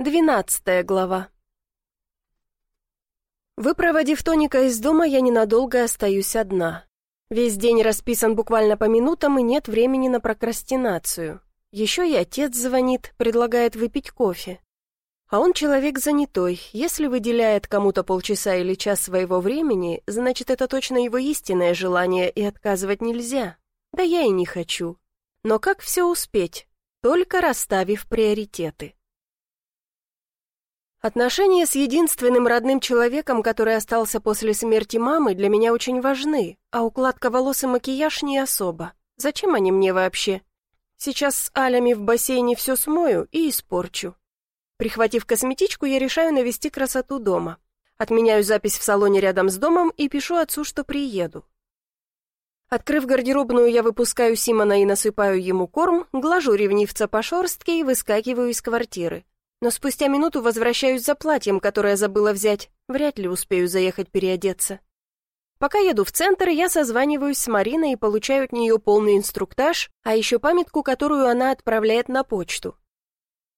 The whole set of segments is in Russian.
Двенадцатая глава. Выпроводив Тоника из дома, я ненадолго остаюсь одна. Весь день расписан буквально по минутам, и нет времени на прокрастинацию. Еще и отец звонит, предлагает выпить кофе. А он человек занятой. Если выделяет кому-то полчаса или час своего времени, значит, это точно его истинное желание, и отказывать нельзя. Да я и не хочу. Но как все успеть? Только расставив приоритеты. Отношения с единственным родным человеком, который остался после смерти мамы, для меня очень важны, а укладка волос и макияж не особо. Зачем они мне вообще? Сейчас с алями в бассейне все смою и испорчу. Прихватив косметичку, я решаю навести красоту дома. Отменяю запись в салоне рядом с домом и пишу отцу, что приеду. Открыв гардеробную, я выпускаю Симона и насыпаю ему корм, глажу ревнивца по шорстке и выскакиваю из квартиры. Но спустя минуту возвращаюсь за платьем, которое забыла взять. Вряд ли успею заехать переодеться. Пока еду в центр, я созваниваюсь с Мариной и получаю от нее полный инструктаж, а еще памятку, которую она отправляет на почту.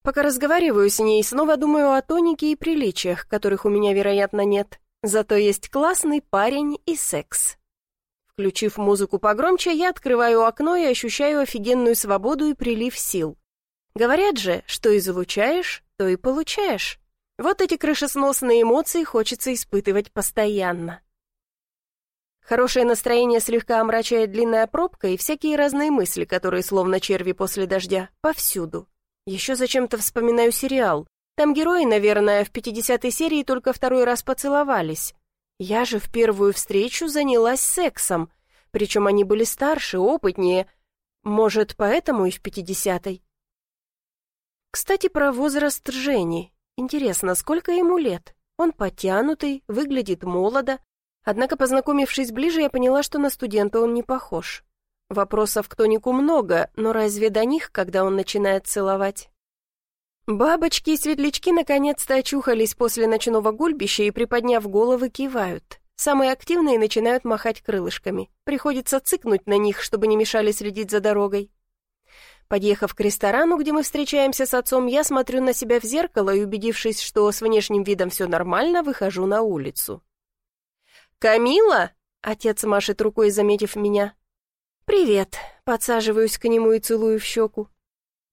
Пока разговариваю с ней, снова думаю о тонике и приличиях, которых у меня, вероятно, нет. Зато есть классный парень и секс. Включив музыку погромче, я открываю окно и ощущаю офигенную свободу и прилив сил. Говорят же, что излучаешь, то и получаешь. Вот эти крышесносные эмоции хочется испытывать постоянно. Хорошее настроение слегка омрачает длинная пробка и всякие разные мысли, которые словно черви после дождя, повсюду. Еще зачем-то вспоминаю сериал. Там герои, наверное, в 50-й серии только второй раз поцеловались. Я же в первую встречу занялась сексом, причем они были старше, опытнее. Может, поэтому и в 50-й. Кстати, про возраст Жени. Интересно, сколько ему лет? Он потянутый, выглядит молодо. Однако, познакомившись ближе, я поняла, что на студента он не похож. Вопросов к Тонику много, но разве до них, когда он начинает целовать? Бабочки и светлячки наконец-то очухались после ночного гульбища и, приподняв головы, кивают. Самые активные начинают махать крылышками. Приходится цыкнуть на них, чтобы не мешали следить за дорогой. Подъехав к ресторану, где мы встречаемся с отцом, я смотрю на себя в зеркало и, убедившись, что с внешним видом все нормально, выхожу на улицу. «Камила?» — отец машет рукой, заметив меня. «Привет», — подсаживаюсь к нему и целую в щеку.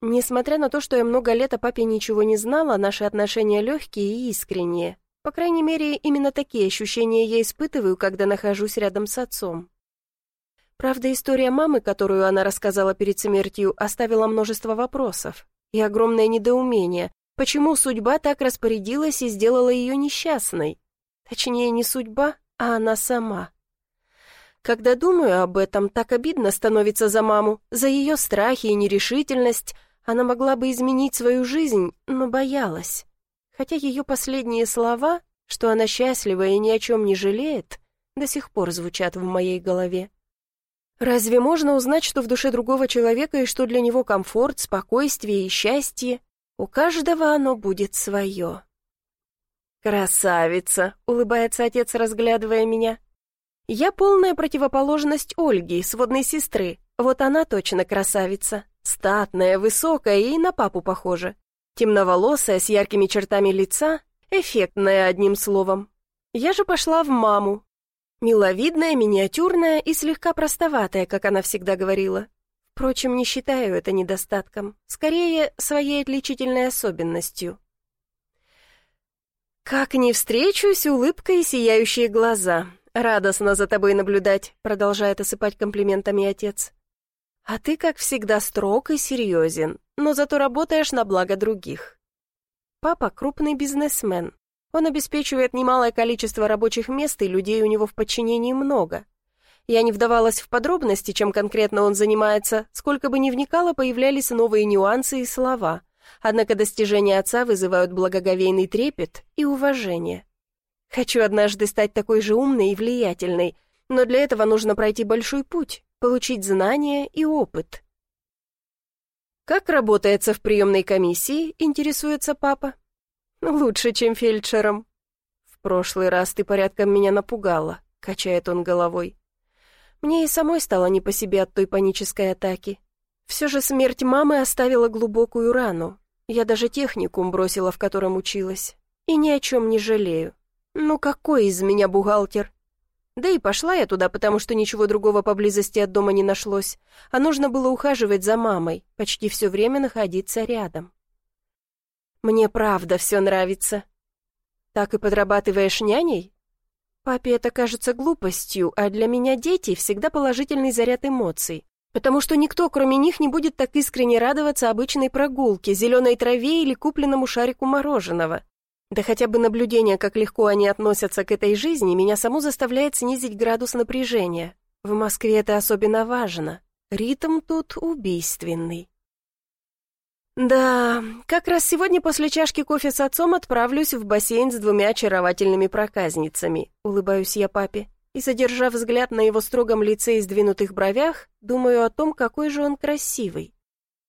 Несмотря на то, что я много лет о папе ничего не знала, наши отношения легкие и искренние. По крайней мере, именно такие ощущения я испытываю, когда нахожусь рядом с отцом. Правда, история мамы, которую она рассказала перед смертью, оставила множество вопросов и огромное недоумение, почему судьба так распорядилась и сделала ее несчастной. Точнее, не судьба, а она сама. Когда думаю об этом, так обидно становится за маму, за ее страхи и нерешительность. Она могла бы изменить свою жизнь, но боялась. Хотя ее последние слова, что она счастлива и ни о чем не жалеет, до сих пор звучат в моей голове. Разве можно узнать, что в душе другого человека и что для него комфорт, спокойствие и счастье? У каждого оно будет свое. «Красавица!» — улыбается отец, разглядывая меня. «Я полная противоположность Ольги, сводной сестры. Вот она точно красавица. Статная, высокая и на папу похожа. Темноволосая, с яркими чертами лица, эффектная, одним словом. Я же пошла в маму, Миловидная, миниатюрная и слегка простоватая, как она всегда говорила. Впрочем, не считаю это недостатком, скорее, своей отличительной особенностью. «Как не встречусь, улыбка и сияющие глаза. Радостно за тобой наблюдать», — продолжает осыпать комплиментами отец. «А ты, как всегда, строг и серьезен, но зато работаешь на благо других». Папа — крупный бизнесмен, он обеспечивает немалое количество рабочих мест, и людей у него в подчинении много. Я не вдавалась в подробности, чем конкретно он занимается, сколько бы ни вникала, появлялись новые нюансы и слова. Однако достижения отца вызывают благоговейный трепет и уважение. Хочу однажды стать такой же умной и влиятельной, но для этого нужно пройти большой путь, получить знания и опыт. «Как работается в приемной комиссии?» – интересуется папа. «Лучше, чем фельдшером». «В прошлый раз ты порядком меня напугала», — качает он головой. Мне и самой стало не по себе от той панической атаки. Все же смерть мамы оставила глубокую рану. Я даже техникум бросила, в котором училась. И ни о чем не жалею. Ну какой из меня бухгалтер? Да и пошла я туда, потому что ничего другого поблизости от дома не нашлось, а нужно было ухаживать за мамой, почти все время находиться рядом. Мне правда все нравится. Так и подрабатываешь няней? Папе это кажется глупостью, а для меня дети всегда положительный заряд эмоций. Потому что никто, кроме них, не будет так искренне радоваться обычной прогулке, зеленой траве или купленному шарику мороженого. Да хотя бы наблюдение, как легко они относятся к этой жизни, меня саму заставляет снизить градус напряжения. В Москве это особенно важно. Ритм тут убийственный. Да, как раз сегодня после чашки кофе с отцом отправлюсь в бассейн с двумя очаровательными проказницами, улыбаюсь я папе. И, задержав взгляд на его строгом лице и сдвинутых бровях, думаю о том, какой же он красивый.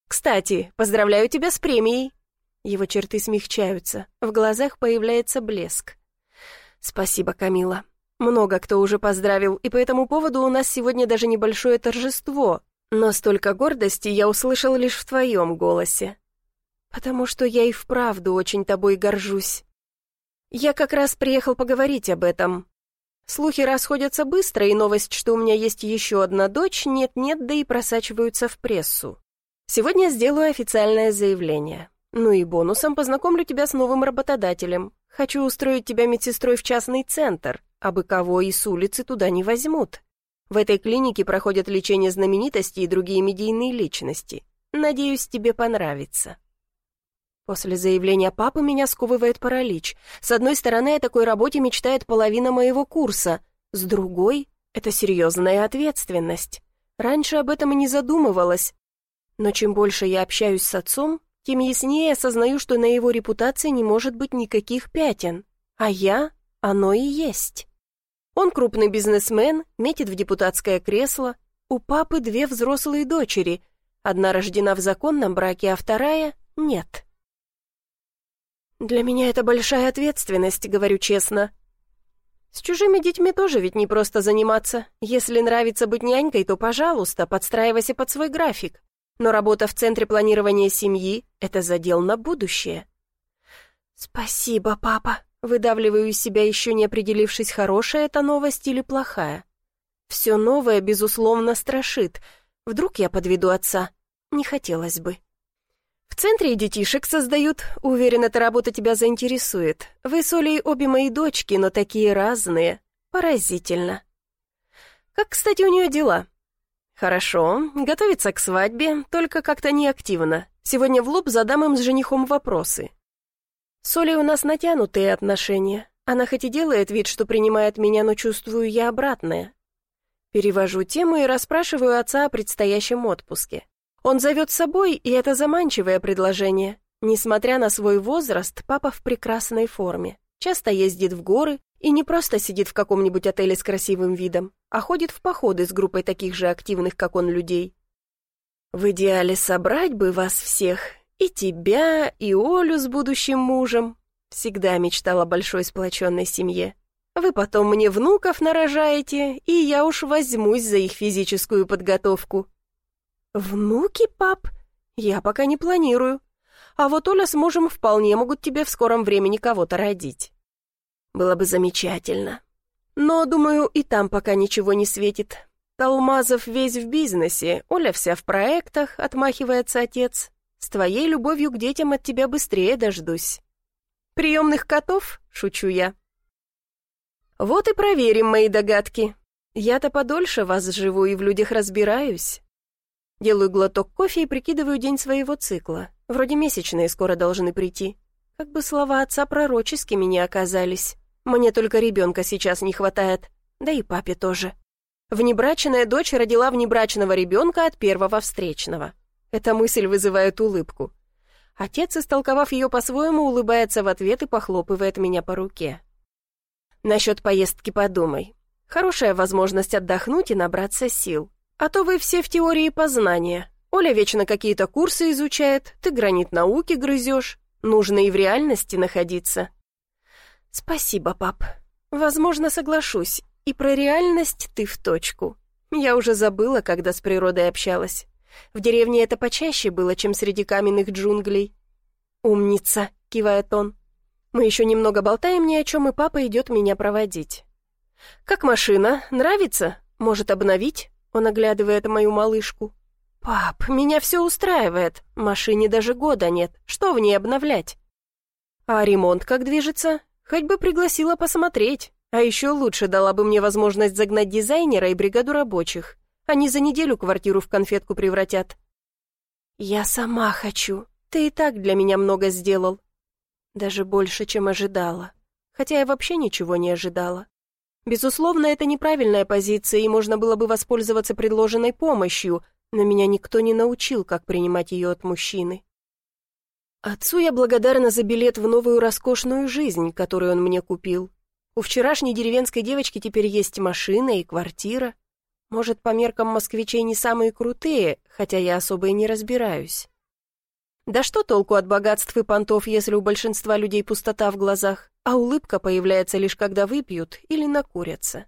«Кстати, поздравляю тебя с премией!» Его черты смягчаются, в глазах появляется блеск. «Спасибо, Камила. Много кто уже поздравил, и по этому поводу у нас сегодня даже небольшое торжество, но столько гордости я услышал лишь в твоем голосе. Потому что я и вправду очень тобой горжусь. Я как раз приехал поговорить об этом. Слухи расходятся быстро, и новость, что у меня есть еще одна дочь, нет-нет, да и просачиваются в прессу. Сегодня сделаю официальное заявление. Ну и бонусом познакомлю тебя с новым работодателем. Хочу устроить тебя медсестрой в частный центр, а бы кого и с улицы туда не возьмут. В этой клинике проходят лечение знаменитостей и другие медийные личности. Надеюсь, тебе понравится. После заявления папы меня сковывает паралич. С одной стороны, о такой работе мечтает половина моего курса, с другой — это серьезная ответственность. Раньше об этом и не задумывалась. Но чем больше я общаюсь с отцом, тем яснее осознаю, что на его репутации не может быть никаких пятен. А я — оно и есть. Он крупный бизнесмен, метит в депутатское кресло. У папы две взрослые дочери. Одна рождена в законном браке, а вторая — нет. «Для меня это большая ответственность, говорю честно. С чужими детьми тоже ведь не просто заниматься. Если нравится быть нянькой, то, пожалуйста, подстраивайся под свой график но работа в Центре планирования семьи — это задел на будущее. «Спасибо, папа», — выдавливаю из себя еще не определившись, хорошая это новость или плохая. Все новое, безусловно, страшит. Вдруг я подведу отца? Не хотелось бы. В центре детишек создают. Уверен, эта работа тебя заинтересует. Вы с Олей обе мои дочки, но такие разные. Поразительно. Как, кстати, у нее дела? «Хорошо, готовится к свадьбе, только как-то неактивно. Сегодня в лоб задам им с женихом вопросы». С Олей у нас натянутые отношения. Она хоть и делает вид, что принимает меня, но чувствую я обратное. Перевожу тему и расспрашиваю отца о предстоящем отпуске. Он зовет с собой, и это заманчивое предложение. Несмотря на свой возраст, папа в прекрасной форме. Часто ездит в горы, и не просто сидит в каком-нибудь отеле с красивым видом, а ходит в походы с группой таких же активных, как он, людей. В идеале собрать бы вас всех, и тебя, и Олю с будущим мужем. Всегда мечтала большой сплоченной семье. Вы потом мне внуков нарожаете, и я уж возьмусь за их физическую подготовку. Внуки, пап? Я пока не планирую. А вот Оля с мужем вполне могут тебе в скором времени кого-то родить. Было бы замечательно. Но, думаю, и там пока ничего не светит. Талмазов весь в бизнесе, Оля вся в проектах, отмахивается отец. С твоей любовью к детям от тебя быстрее дождусь. Приемных котов? Шучу я. Вот и проверим мои догадки. Я-то подольше вас живу и в людях разбираюсь. Делаю глоток кофе и прикидываю день своего цикла. Вроде месячные скоро должны прийти. Как бы слова отца пророческими не оказались. Мне только ребенка сейчас не хватает, да и папе тоже. Внебрачная дочь родила внебрачного ребенка от первого встречного. Эта мысль вызывает улыбку. Отец, истолковав ее по-своему, улыбается в ответ и похлопывает меня по руке. Насчет поездки подумай. Хорошая возможность отдохнуть и набраться сил. А то вы все в теории познания. Оля вечно какие-то курсы изучает, ты гранит науки грызешь. Нужно и в реальности находиться. «Спасибо, пап. Возможно, соглашусь. И про реальность ты в точку. Я уже забыла, когда с природой общалась. В деревне это почаще было, чем среди каменных джунглей. «Умница», — кивает он. Мы еще немного болтаем ни о чем, и папа идет меня проводить. «Как машина? Нравится? Может, обновить?» Он оглядывает мою малышку. «Пап, меня все устраивает. Машине даже года нет. Что в ней обновлять?» «А ремонт как движется? Хоть бы пригласила посмотреть. А еще лучше дала бы мне возможность загнать дизайнера и бригаду рабочих. Они за неделю квартиру в конфетку превратят». «Я сама хочу. Ты и так для меня много сделал. Даже больше, чем ожидала. Хотя я вообще ничего не ожидала. Безусловно, это неправильная позиция, и можно было бы воспользоваться предложенной помощью, но меня никто не научил, как принимать ее от мужчины. Отцу я благодарна за билет в новую роскошную жизнь, которую он мне купил. У вчерашней деревенской девочки теперь есть машина и квартира. Может, по меркам москвичей не самые крутые, хотя я особо и не разбираюсь. Да что толку от богатств и понтов, если у большинства людей пустота в глазах, а улыбка появляется лишь когда выпьют или накурятся?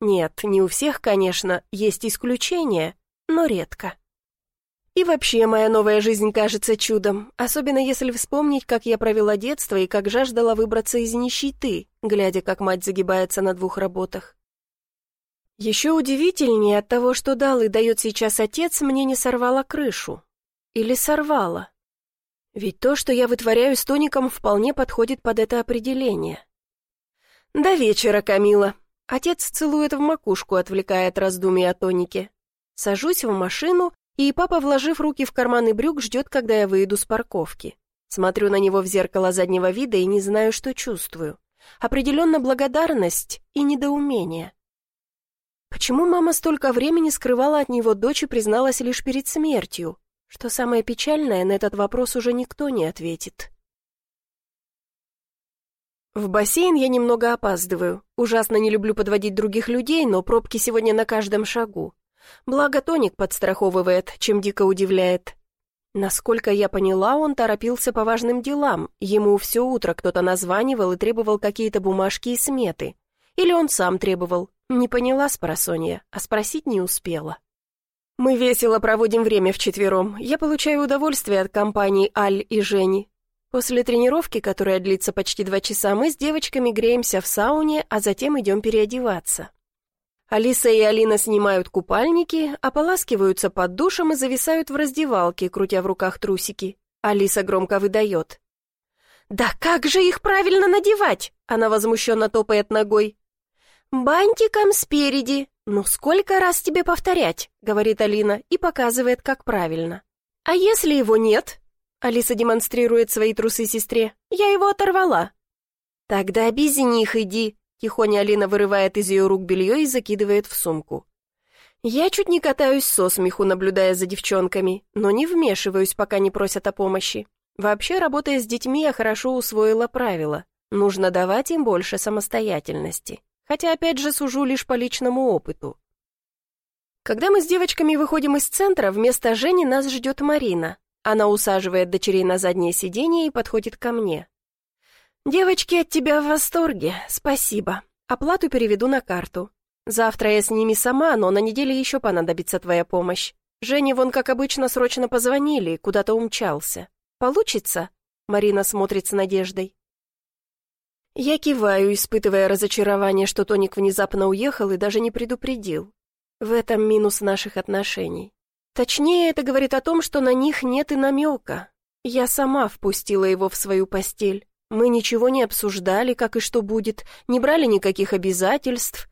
Нет, не у всех, конечно, есть исключения, но редко. И вообще моя новая жизнь кажется чудом, особенно если вспомнить, как я провела детство и как жаждала выбраться из нищеты, глядя, как мать загибается на двух работах. Еще удивительнее от того, что дал и дает сейчас отец, мне не сорвала крышу. Или сорвала. Ведь то, что я вытворяю с тоником, вполне подходит под это определение. До вечера, Камила. Отец целует в макушку, отвлекая от раздумий о тонике. Сажусь в машину, и папа, вложив руки в карманы брюк, ждет, когда я выйду с парковки. Смотрю на него в зеркало заднего вида и не знаю, что чувствую. Определенно благодарность и недоумение. Почему мама столько времени скрывала от него дочь и призналась лишь перед смертью? Что самое печальное, на этот вопрос уже никто не ответит. В бассейн я немного опаздываю. Ужасно не люблю подводить других людей, но пробки сегодня на каждом шагу. Благо тоник подстраховывает, чем дико удивляет. Насколько я поняла, он торопился по важным делам. Ему все утро кто-то названивал и требовал какие-то бумажки и сметы. Или он сам требовал. Не поняла спросонья, а спросить не успела. Мы весело проводим время вчетвером. Я получаю удовольствие от компании Аль и Жени. После тренировки, которая длится почти два часа, мы с девочками греемся в сауне, а затем идем переодеваться. Алиса и Алина снимают купальники, ополаскиваются под душем и зависают в раздевалке, крутя в руках трусики. Алиса громко выдает. «Да как же их правильно надевать?» Она возмущенно топает ногой. «Бантиком спереди, «Ну сколько раз тебе повторять?» — говорит Алина и показывает, как правильно. «А если его нет?» Алиса демонстрирует свои трусы сестре. «Я его оторвала». «Тогда без них иди», — тихоня Алина вырывает из ее рук белье и закидывает в сумку. Я чуть не катаюсь со смеху, наблюдая за девчонками, но не вмешиваюсь, пока не просят о помощи. Вообще, работая с детьми, я хорошо усвоила правила. Нужно давать им больше самостоятельности хотя опять же сужу лишь по личному опыту. Когда мы с девочками выходим из центра, вместо Жени нас ждет Марина. Она усаживает дочерей на заднее сиденье и подходит ко мне. «Девочки от тебя в восторге, спасибо. Оплату переведу на карту. Завтра я с ними сама, но на неделе еще понадобится твоя помощь. Жене вон, как обычно, срочно позвонили, куда-то умчался. Получится?» Марина смотрит с надеждой. Я киваю, испытывая разочарование, что Тоник внезапно уехал и даже не предупредил. В этом минус наших отношений. Точнее, это говорит о том, что на них нет и намека. Я сама впустила его в свою постель. Мы ничего не обсуждали, как и что будет, не брали никаких обязательств.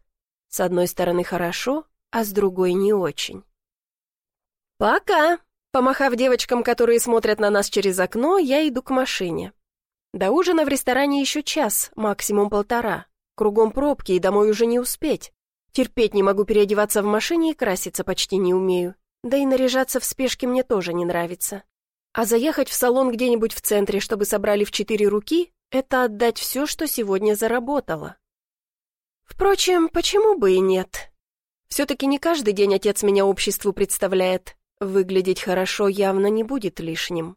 С одной стороны хорошо, а с другой не очень. «Пока!» Помахав девочкам, которые смотрят на нас через окно, я иду к машине. До ужина в ресторане еще час, максимум полтора. Кругом пробки, и домой уже не успеть. Терпеть не могу переодеваться в машине и краситься почти не умею. Да и наряжаться в спешке мне тоже не нравится. А заехать в салон где-нибудь в центре, чтобы собрали в четыре руки, это отдать все, что сегодня заработала. Впрочем, почему бы и нет? Все-таки не каждый день отец меня обществу представляет. Выглядеть хорошо явно не будет лишним.